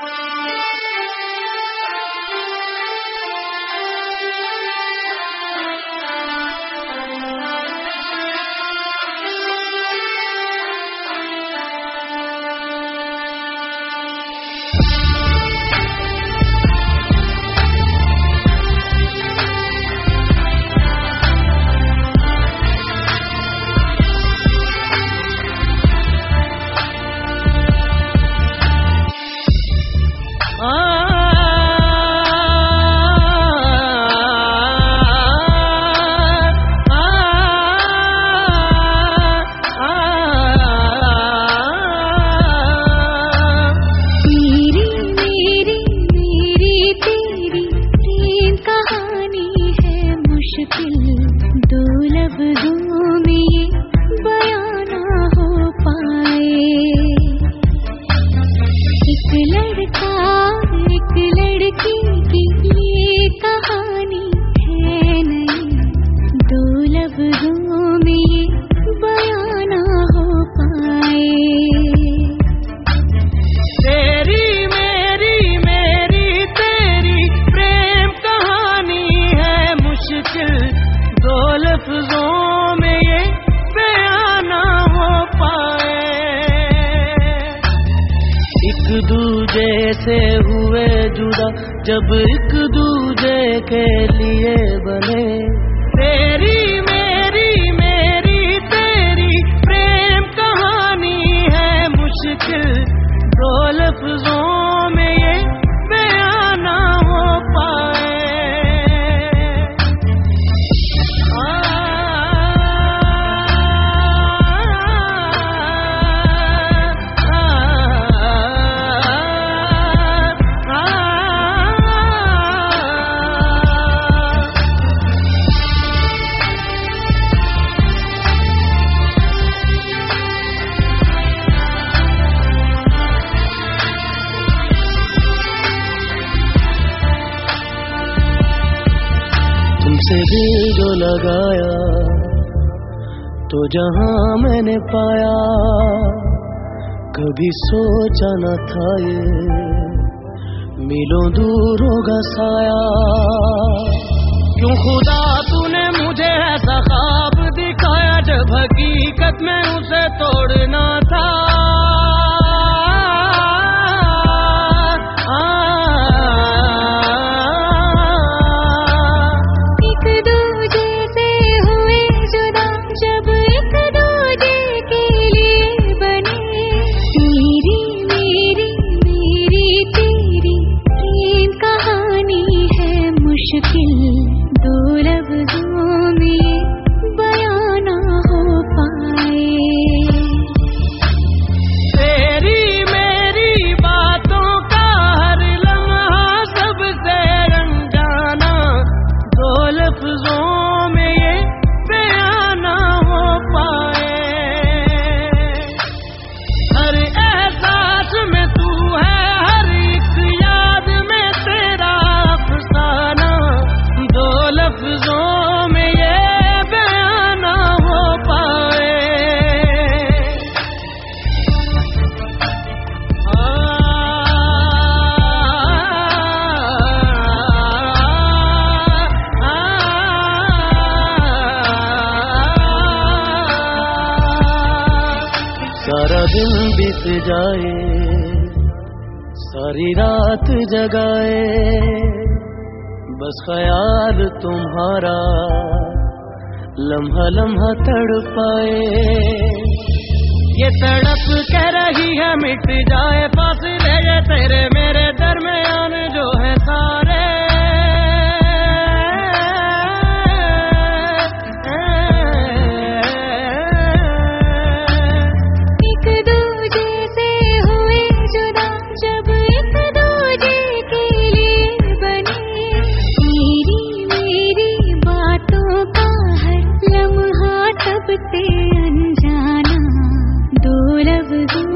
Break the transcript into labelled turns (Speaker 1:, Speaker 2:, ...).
Speaker 1: Thank you.
Speaker 2: से हुए जुदा जब एक दूजे के लिए बने
Speaker 3: से भी जो लगाया तो जहां मैंने पाया कभी सोचा न था ये
Speaker 2: मिलो दूर होगा साया क्यों खुदा तूने मुझे ऐसा खाब दिखाया जब हकीकत में उसे तो
Speaker 3: दिन बीत जाए सारी रात जगाए बस ख्याल तुम्हारा लम्हा लम्हा तड़ पाए
Speaker 2: ये तड़प कर रही है मिट जाए
Speaker 1: जगदी